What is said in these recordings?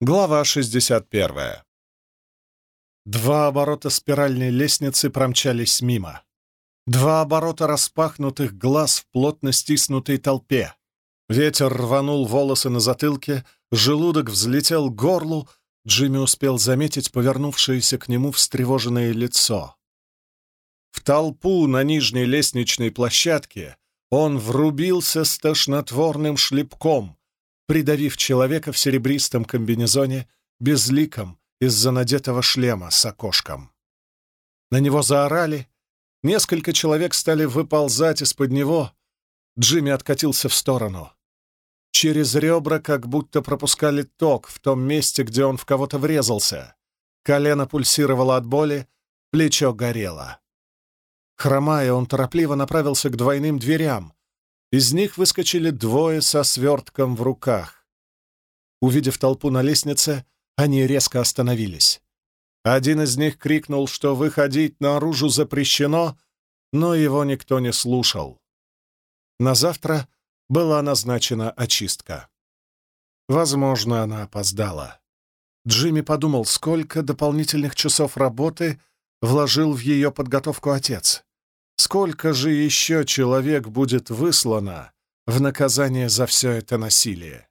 Глава 61. Два оборота спиральной лестницы промчались мимо. Два оборота распахнутых глаз в плотно стиснутой толпе. Ветер рванул волосы на затылке, желудок взлетел к горлу, Джимми успел заметить повернувшееся к нему встревоженное лицо. В толпу на нижней лестничной площадке он врубился с тошнотворным шлепком, придавив человека в серебристом комбинезоне безликом из-за надетого шлема с окошком. На него заорали, несколько человек стали выползать из-под него. Джимми откатился в сторону. Через ребра как будто пропускали ток в том месте, где он в кого-то врезался. Колено пульсировало от боли, плечо горело. Хромая, он торопливо направился к двойным дверям, из них выскочили двое со свертком в руках. Увидев толпу на лестнице, они резко остановились. Один из них крикнул, что выходить наружу запрещено, но его никто не слушал. На завтра была назначена очистка. Возможно, она опоздала. Джимми подумал, сколько дополнительных часов работы вложил в ее подготовку отец. Сколько же еще человек будет выслано в наказание за все это насилие?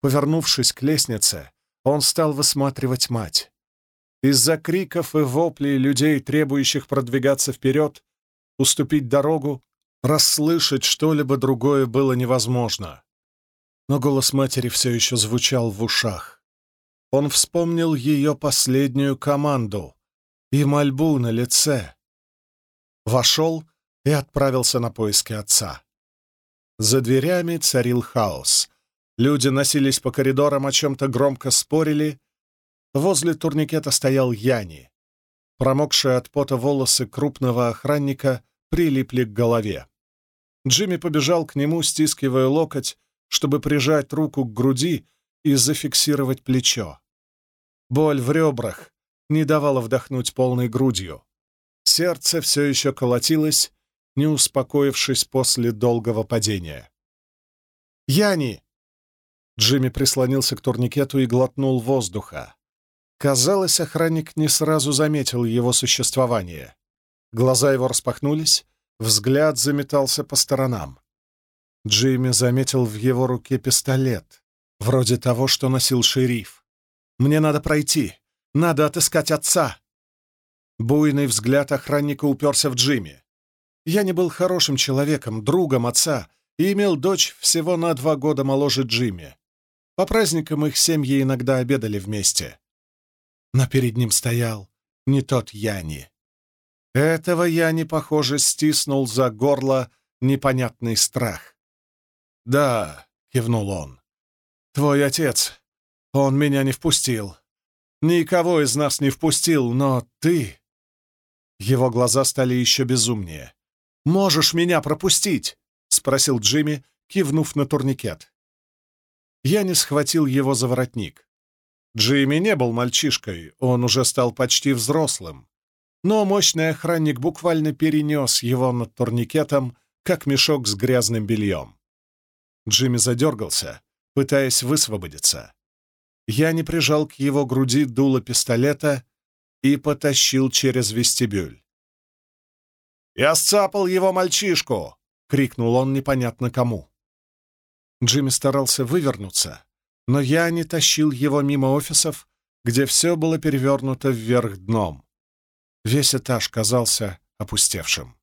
Повернувшись к лестнице, он стал высматривать мать. Из-за криков и воплей людей, требующих продвигаться вперед, уступить дорогу, расслышать что-либо другое было невозможно. Но голос матери все еще звучал в ушах. Он вспомнил ее последнюю команду и мольбу на лице вошел и отправился на поиски отца. За дверями царил хаос. Люди носились по коридорам, о чем-то громко спорили. Возле турникета стоял Яни. Промокшие от пота волосы крупного охранника прилипли к голове. Джимми побежал к нему, стискивая локоть, чтобы прижать руку к груди и зафиксировать плечо. Боль в ребрах не давала вдохнуть полной грудью. Сердце все еще колотилось, не успокоившись после долгого падения. «Яни!» Джимми прислонился к турникету и глотнул воздуха. Казалось, охранник не сразу заметил его существование. Глаза его распахнулись, взгляд заметался по сторонам. Джимми заметил в его руке пистолет, вроде того, что носил шериф. «Мне надо пройти. Надо отыскать отца!» Буйный взгляд охранника уперся в Джимми. Я не был хорошим человеком, другом отца, и имел дочь всего на два года моложе Джимми. По праздникам их семьи иногда обедали вместе. Но перед ним стоял не тот Яни. Этого Яни, похоже, стиснул за горло непонятный страх. «Да», — кивнул он, — «твой отец, он меня не впустил. Никого из нас не впустил, но ты...» Его глаза стали еще безумнее. «Можешь меня пропустить?» — спросил Джимми, кивнув на турникет. Я не схватил его за воротник. Джимми не был мальчишкой, он уже стал почти взрослым. Но мощный охранник буквально перенес его над турникетом, как мешок с грязным бельем. Джимми задергался, пытаясь высвободиться. Я не прижал к его груди дуло пистолета и потащил через вестибюль. «Я сцапал его мальчишку!» — крикнул он непонятно кому. Джимми старался вывернуться, но я не тащил его мимо офисов, где все было перевернуто вверх дном. Весь этаж казался опустевшим.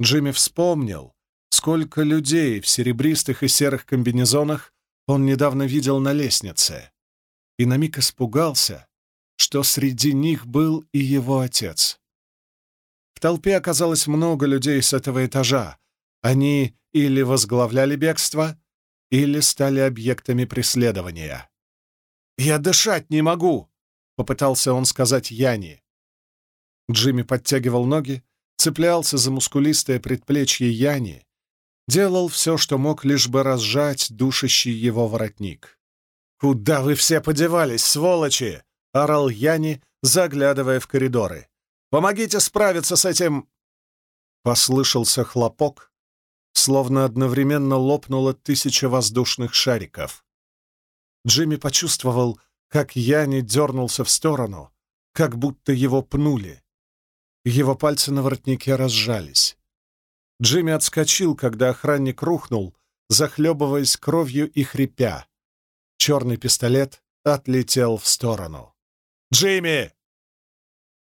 Джимми вспомнил, сколько людей в серебристых и серых комбинезонах он недавно видел на лестнице, и на миг испугался, что среди них был и его отец. В толпе оказалось много людей с этого этажа. Они или возглавляли бегство, или стали объектами преследования. «Я дышать не могу!» — попытался он сказать Яни. Джимми подтягивал ноги, цеплялся за мускулистое предплечье Яни, делал все, что мог, лишь бы разжать душащий его воротник. «Куда вы все подевались, сволочи?» — орал Яни, заглядывая в коридоры. «Помогите справиться с этим...» Послышался хлопок, словно одновременно лопнуло тысяча воздушных шариков. Джимми почувствовал, как Яни дернулся в сторону, как будто его пнули. Его пальцы на воротнике разжались. Джимми отскочил, когда охранник рухнул, захлебываясь кровью и хрипя. Черный пистолет отлетел в сторону. «Джимми!»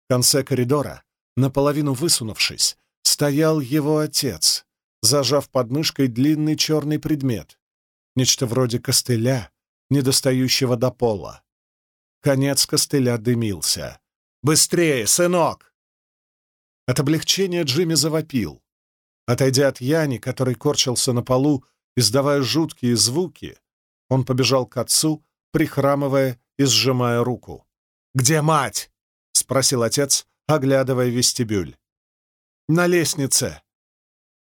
В конце коридора, наполовину высунувшись, стоял его отец, зажав под мышкой длинный черный предмет, нечто вроде костыля, недостающего до пола. Конец костыля дымился. «Быстрее, сынок!» От облегчения Джимми завопил. Отойдя от Яни, который корчился на полу, издавая жуткие звуки, он побежал к отцу, прихрамывая и сжимая руку. «Где мать?» — спросил отец, оглядывая вестибюль. «На лестнице!»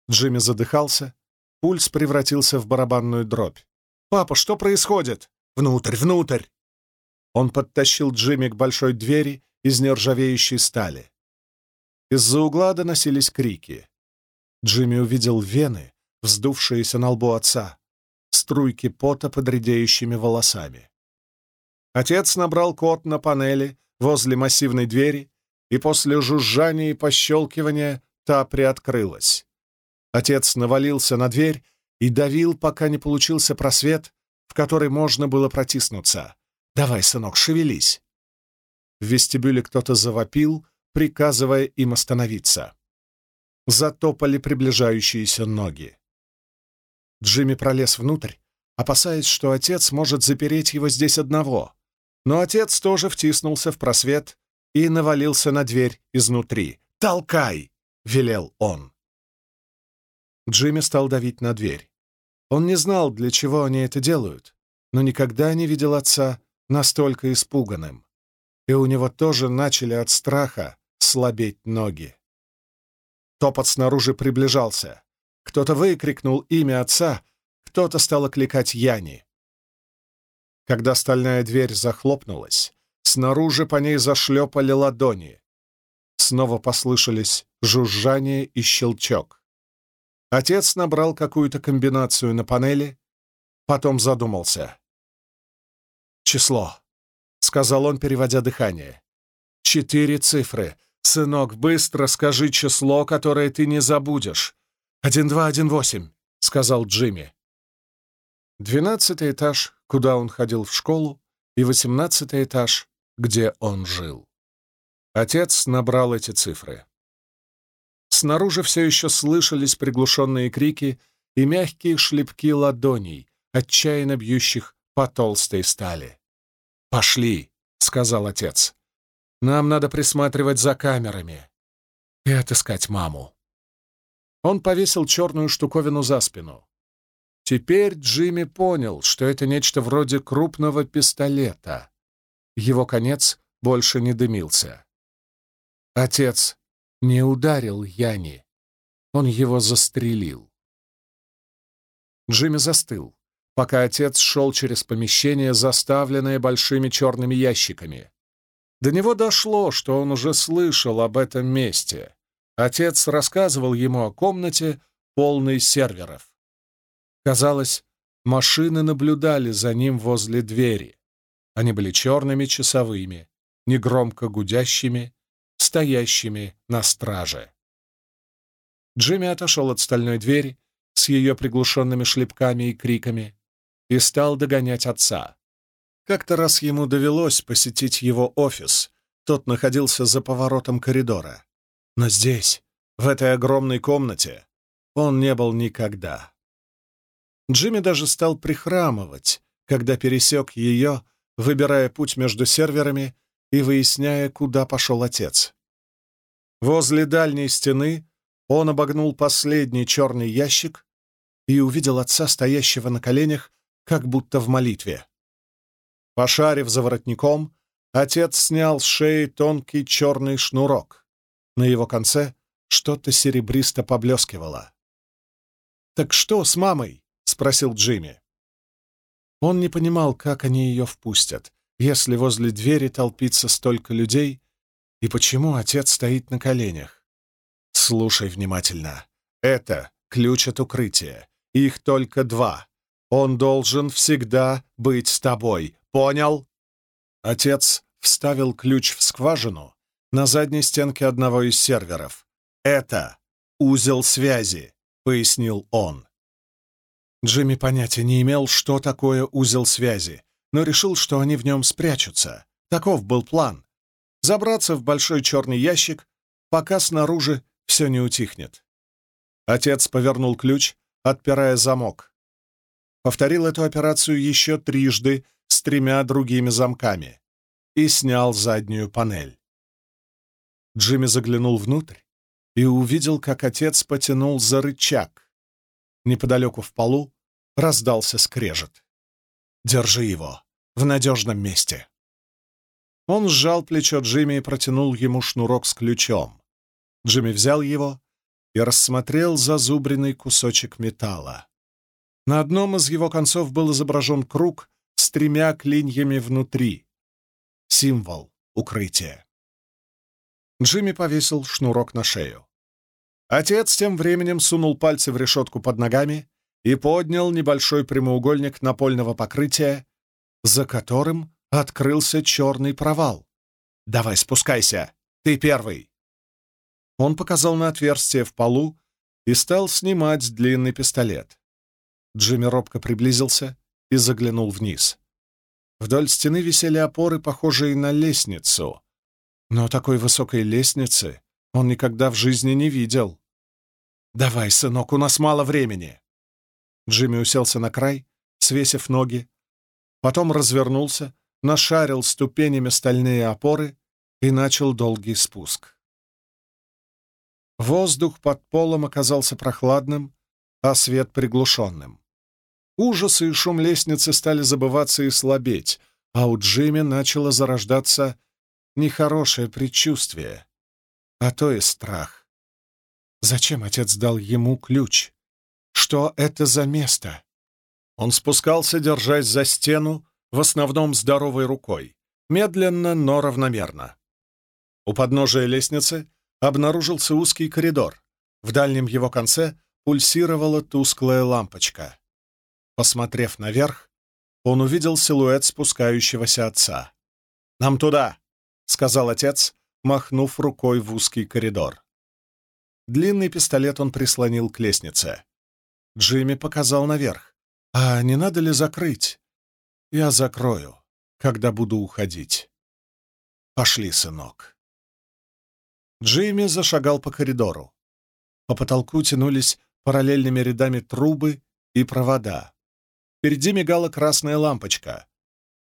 Джимми задыхался, пульс превратился в барабанную дробь. «Папа, что происходит?» «Внутрь, внутрь!» Он подтащил Джимми к большой двери из нержавеющей стали. Из-за угла доносились крики. Джимми увидел вены, вздувшиеся на лбу отца, струйки пота под редеющими волосами. Отец набрал код на панели возле массивной двери, и после жужжания и пощелкивания та приоткрылась. Отец навалился на дверь и давил, пока не получился просвет, в который можно было протиснуться. «Давай, сынок, шевелись!» В вестибюле кто-то завопил, приказывая им остановиться. Затопали приближающиеся ноги. Джимми пролез внутрь, опасаясь, что отец может запереть его здесь одного. Но отец тоже втиснулся в просвет и навалился на дверь изнутри. «Толкай!» — велел он. Джимми стал давить на дверь. Он не знал, для чего они это делают, но никогда не видел отца настолько испуганным. И у него тоже начали от страха слабеть ноги. Топот снаружи приближался. Кто-то выкрикнул имя отца, кто-то стал окликать Яни. Когда стальная дверь захлопнулась, снаружи по ней зашлепали ладони. Снова послышались жужжание и щелчок. Отец набрал какую-то комбинацию на панели, потом задумался. «Число», — сказал он, переводя дыхание. «Четыре цифры. Сынок, быстро скажи число, которое ты не забудешь. «Один два, один восемь», — сказал Джимми. Двенадцатый этаж, куда он ходил в школу, и восемнадцатый этаж, где он жил. Отец набрал эти цифры. Снаружи все еще слышались приглушенные крики и мягкие шлепки ладоней, отчаянно бьющих по толстой стали. «Пошли», — сказал отец. «Нам надо присматривать за камерами и отыскать маму». Он повесил черную штуковину за спину. Теперь Джимми понял, что это нечто вроде крупного пистолета. Его конец больше не дымился. Отец не ударил Яни. Он его застрелил. Джимми застыл, пока отец шел через помещение, заставленное большими черными ящиками. До него дошло, что он уже слышал об этом месте. Отец рассказывал ему о комнате, полной серверов. Казалось, машины наблюдали за ним возле двери. Они были черными часовыми, негромко гудящими, стоящими на страже. Джимми отошел от стальной двери с ее приглушенными шлепками и криками и стал догонять отца. Как-то раз ему довелось посетить его офис, тот находился за поворотом коридора. Но здесь, в этой огромной комнате, он не был никогда. Джимми даже стал прихрамывать, когда пересек ее, выбирая путь между серверами и выясняя, куда пошел отец. Возле дальней стены он обогнул последний черный ящик и увидел отца, стоящего на коленях, как будто в молитве. Пошарив за воротником, отец снял с шеи тонкий черный шнурок. На его конце что-то серебристо поблескивало. «Так что с мамой?» — спросил Джимми. Он не понимал, как они ее впустят, если возле двери толпится столько людей, и почему отец стоит на коленях. «Слушай внимательно. Это ключ от укрытия. Их только два. Он должен всегда быть с тобой. Понял?» Отец вставил ключ в скважину на задней стенке одного из серверов. «Это узел связи», — пояснил он. Джимми понятия не имел, что такое узел связи, но решил, что они в нем спрячутся. Таков был план. Забраться в большой черный ящик, пока снаружи все не утихнет. Отец повернул ключ, отпирая замок. Повторил эту операцию еще трижды с тремя другими замками и снял заднюю панель. Джимми заглянул внутрь и увидел, как отец потянул за рычаг. Неподалеку в полу раздался скрежет. «Держи его в надежном месте». Он сжал плечо Джимми и протянул ему шнурок с ключом. Джимми взял его и рассмотрел зазубренный кусочек металла. На одном из его концов был изображен круг с тремя клиньями внутри. Символ укрытия. Джимми повесил шнурок на шею. Отец тем временем сунул пальцы в решетку под ногами и поднял небольшой прямоугольник напольного покрытия, за которым открылся черный провал. «Давай, спускайся! Ты первый!» Он показал на отверстие в полу и стал снимать длинный пистолет. Джимми робко приблизился и заглянул вниз. Вдоль стены висели опоры, похожие на лестницу. Но такой высокой лестницы он никогда в жизни не видел. «Давай, сынок, у нас мало времени!» Джимми уселся на край, свесив ноги, потом развернулся, нашарил ступенями стальные опоры и начал долгий спуск. Воздух под полом оказался прохладным, а свет приглушенным. Ужасы и шум лестницы стали забываться и слабеть, а у Джимми начало зарождаться нехорошее предчувствие, а то и страх. Зачем отец дал ему ключ? Что это за место? Он спускался, держась за стену, в основном здоровой рукой, медленно, но равномерно. У подножия лестницы обнаружился узкий коридор. В дальнем его конце пульсировала тусклая лампочка. Посмотрев наверх, он увидел силуэт спускающегося отца. «Нам туда!» — сказал отец, махнув рукой в узкий коридор. Длинный пистолет он прислонил к лестнице. Джимми показал наверх. «А не надо ли закрыть?» «Я закрою, когда буду уходить». «Пошли, сынок». Джимми зашагал по коридору. По потолку тянулись параллельными рядами трубы и провода. Впереди мигала красная лампочка.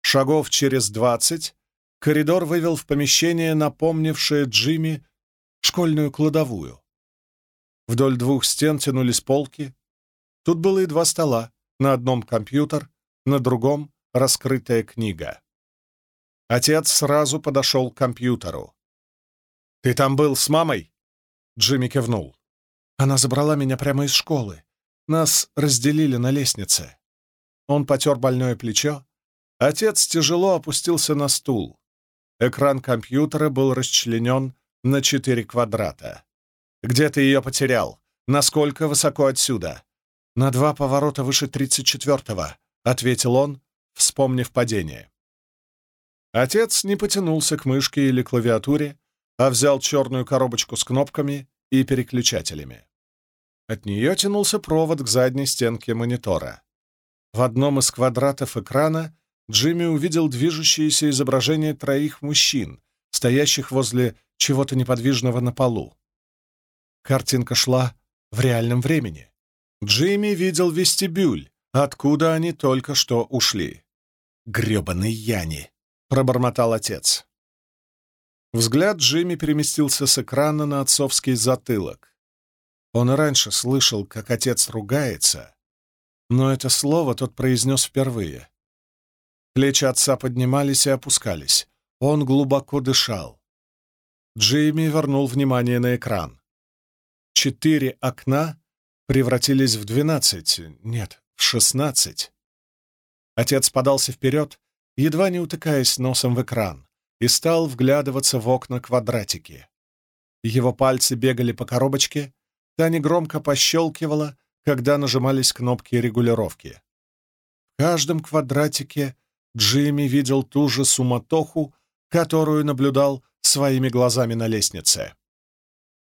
Шагов через двадцать коридор вывел в помещение, напомнившее Джимми школьную кладовую. Вдоль двух стен тянулись полки. Тут было и два стола, на одном компьютер, на другом — раскрытая книга. Отец сразу подошел к компьютеру. «Ты там был с мамой?» Джимми кивнул. «Она забрала меня прямо из школы. Нас разделили на лестнице». Он потер больное плечо. Отец тяжело опустился на стул. Экран компьютера был расчленен на четыре квадрата. «Где ты ее потерял? Насколько высоко отсюда?» «На два поворота выше тридцать четвертого», — ответил он, вспомнив падение. Отец не потянулся к мышке или клавиатуре, а взял черную коробочку с кнопками и переключателями. От нее тянулся провод к задней стенке монитора. В одном из квадратов экрана Джимми увидел движущееся изображение троих мужчин, стоящих возле чего-то неподвижного на полу. Картинка шла в реальном времени. Джимми видел вестибюль, откуда они только что ушли. «Гребаный Яни!» — пробормотал отец. Взгляд Джимми переместился с экрана на отцовский затылок. Он раньше слышал, как отец ругается, но это слово тот произнес впервые. Плечи отца поднимались и опускались. Он глубоко дышал. Джимми вернул внимание на экран. Четыре окна превратились в двенадцать, нет, в шестнадцать. Отец подался вперед, едва не утыкаясь носом в экран, и стал вглядываться в окна квадратики. Его пальцы бегали по коробочке, та негромко пощелкивала, когда нажимались кнопки регулировки. каждом квадратике Джимми видел ту же суматоху, которую наблюдал своими глазами на лестнице.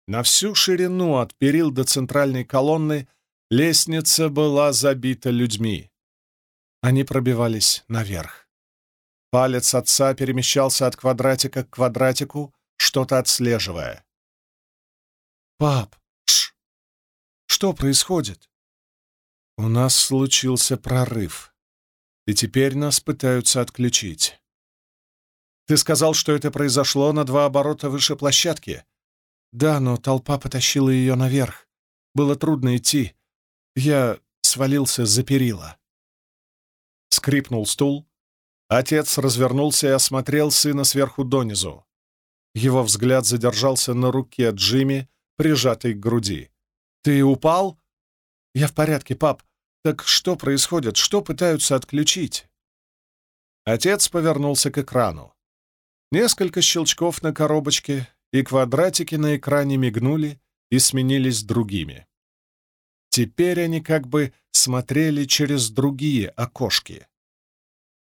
На всю ширину от перил до центральной колонны лестница была забита людьми. Они пробивались наверх. Палец отца перемещался от квадратика к квадратику, что-то отслеживая. «Пап, ш, что происходит?» «У нас случился прорыв, и теперь нас пытаются отключить. Ты сказал, что это произошло на два оборота выше площадки?» «Да, но толпа потащила ее наверх. Было трудно идти. Я свалился за перила». Скрипнул стул. Отец развернулся и осмотрел сына сверху донизу. Его взгляд задержался на руке Джимми, прижатой к груди. «Ты упал?» «Я в порядке, пап. Так что происходит? Что пытаются отключить?» Отец повернулся к экрану. Несколько щелчков на коробочке, и квадратики на экране мигнули и сменились другими. Теперь они как бы смотрели через другие окошки.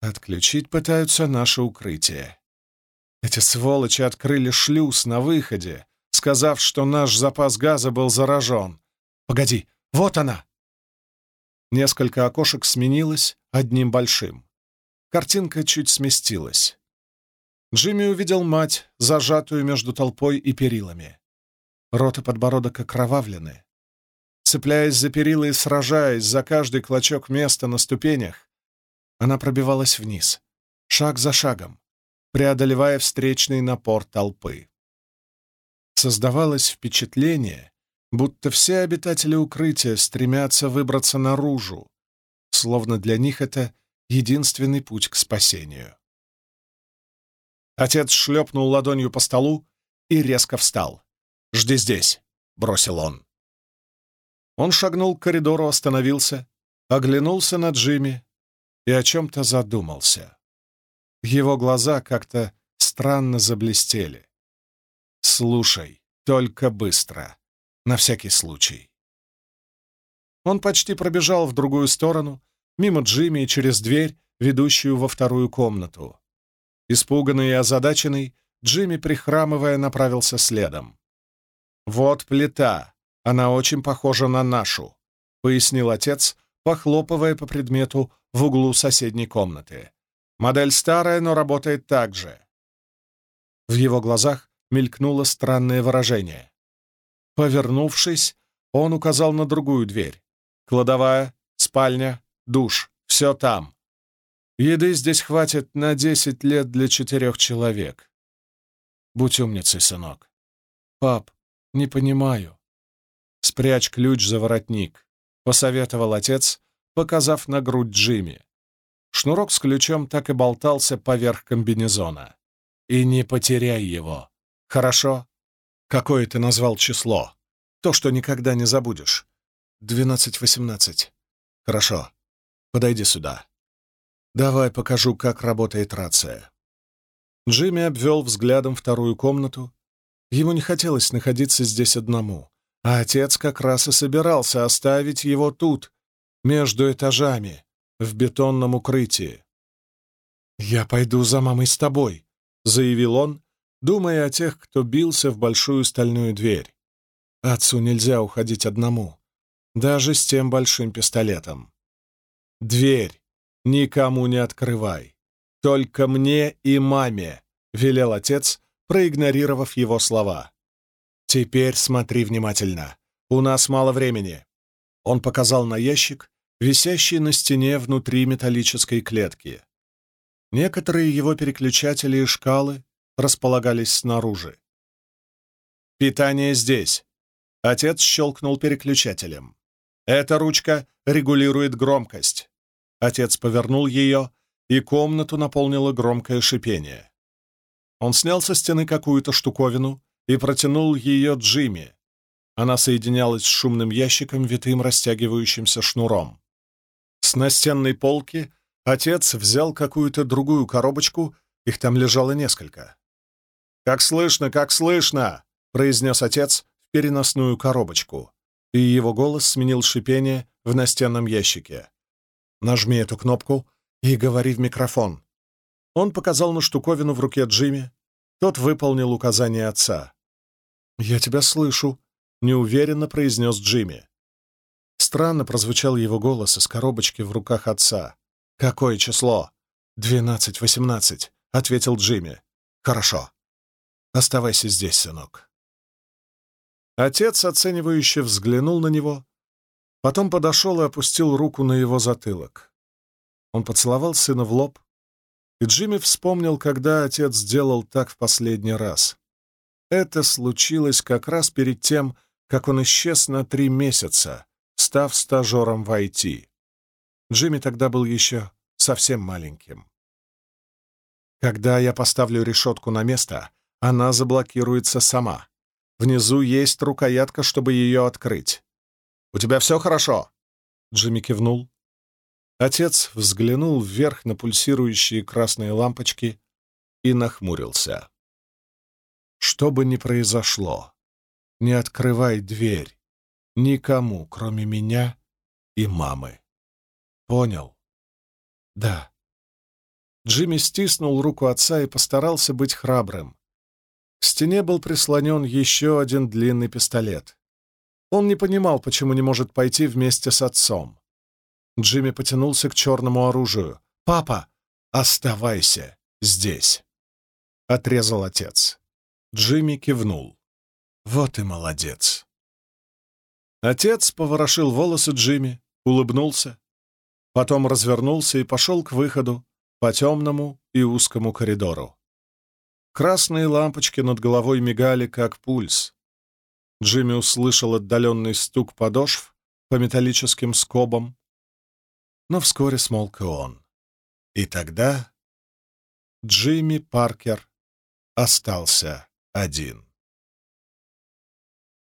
Отключить пытаются наше укрытие. Эти сволочи открыли шлюз на выходе, сказав, что наш запас газа был заражен. Погоди, вот она! Несколько окошек сменилось одним большим. Картинка чуть сместилась. Джимми увидел мать, зажатую между толпой и перилами. Рот и подбородок окровавлены. Цепляясь за перила и сражаясь за каждый клочок места на ступенях, она пробивалась вниз, шаг за шагом, преодолевая встречный напор толпы. Создавалось впечатление, будто все обитатели укрытия стремятся выбраться наружу, словно для них это единственный путь к спасению. Отец шлепнул ладонью по столу и резко встал. «Жди здесь», — бросил он. Он шагнул к коридору, остановился, оглянулся на Джимми и о чем-то задумался. Его глаза как-то странно заблестели. «Слушай, только быстро, на всякий случай». Он почти пробежал в другую сторону, мимо Джимми и через дверь, ведущую во вторую комнату. Испуганный и озадаченный, Джимми, прихрамывая, направился следом. «Вот плита. Она очень похожа на нашу», — пояснил отец, похлопывая по предмету в углу соседней комнаты. Модель старая, но работает так же. В его глазах мелькнуло странное выражение. Повернувшись, он указал на другую дверь. Кладовая, спальня, душ — все там. Еды здесь хватит на десять лет для четырех человек. Будь умницей, сынок. Пап, не понимаю. Спрячь ключ за воротник, — посоветовал отец, показав на грудь Джимми. Шнурок с ключом так и болтался поверх комбинезона. «И не потеряй его. Хорошо? Какое ты назвал число? То, что никогда не забудешь. Двенадцать-восемнадцать. Хорошо. Подойди сюда. Давай покажу, как работает рация». Джимми обвел взглядом вторую комнату. Ему не хотелось находиться здесь одному, а отец как раз и собирался оставить его тут, между этажами, в бетонном укрытии. «Я пойду за мамой с тобой», — заявил он, думая о тех, кто бился в большую стальную дверь. Отцу нельзя уходить одному, даже с тем большим пистолетом. «Дверь никому не открывай, только мне и маме», — велел отец, проигнорировав его слова. «Теперь смотри внимательно. У нас мало времени». Он показал на ящик, висящий на стене внутри металлической клетки. Некоторые его переключатели и шкалы располагались снаружи. «Питание здесь!» Отец щелкнул переключателем. «Эта ручка регулирует громкость». Отец повернул ее, и комнату наполнило громкое шипение. Он снял со стены какую-то штуковину и протянул ее Джимми. Она соединялась с шумным ящиком, витым растягивающимся шнуром. С настенной полки отец взял какую-то другую коробочку, их там лежало несколько. «Как слышно, как слышно!» — произнес отец в переносную коробочку, и его голос сменил шипение в настенном ящике. Нажми эту кнопку и говори в микрофон». Он показал на штуковину в руке Джимми. Тот выполнил указание отца. «Я тебя слышу», — неуверенно произнес Джимми. Странно прозвучал его голос из коробочки в руках отца. «Какое число?» «Двенадцать-восемнадцать», — ответил Джимми. «Хорошо. Оставайся здесь, сынок». Отец оценивающе взглянул на него, потом подошел и опустил руку на его затылок. Он поцеловал сына в лоб, и Джимми вспомнил, когда отец сделал так в последний раз. Это случилось как раз перед тем, как он исчез на три месяца, став стажером в IT. Джимми тогда был еще совсем маленьким. Когда я поставлю решетку на место, она заблокируется сама. Внизу есть рукоятка, чтобы ее открыть. «У тебя все хорошо?» Джимми кивнул. Отец взглянул вверх на пульсирующие красные лампочки и нахмурился. «Что бы ни произошло, не открывай дверь никому, кроме меня и мамы. Понял?» «Да». Джимми стиснул руку отца и постарался быть храбрым. К стене был прислонен еще один длинный пистолет. Он не понимал, почему не может пойти вместе с отцом. Джимми потянулся к черному оружию. «Папа, оставайся здесь!» — отрезал отец. Джимми кивнул. «Вот и молодец!» Отец поворошил волосы Джимми, улыбнулся, потом развернулся и пошел к выходу по темному и узкому коридору. Красные лампочки над головой мигали, как пульс. Джимми услышал отдаленный стук подошв по металлическим скобам, но вскоре смолк и он. И тогда Джимми Паркер остался один.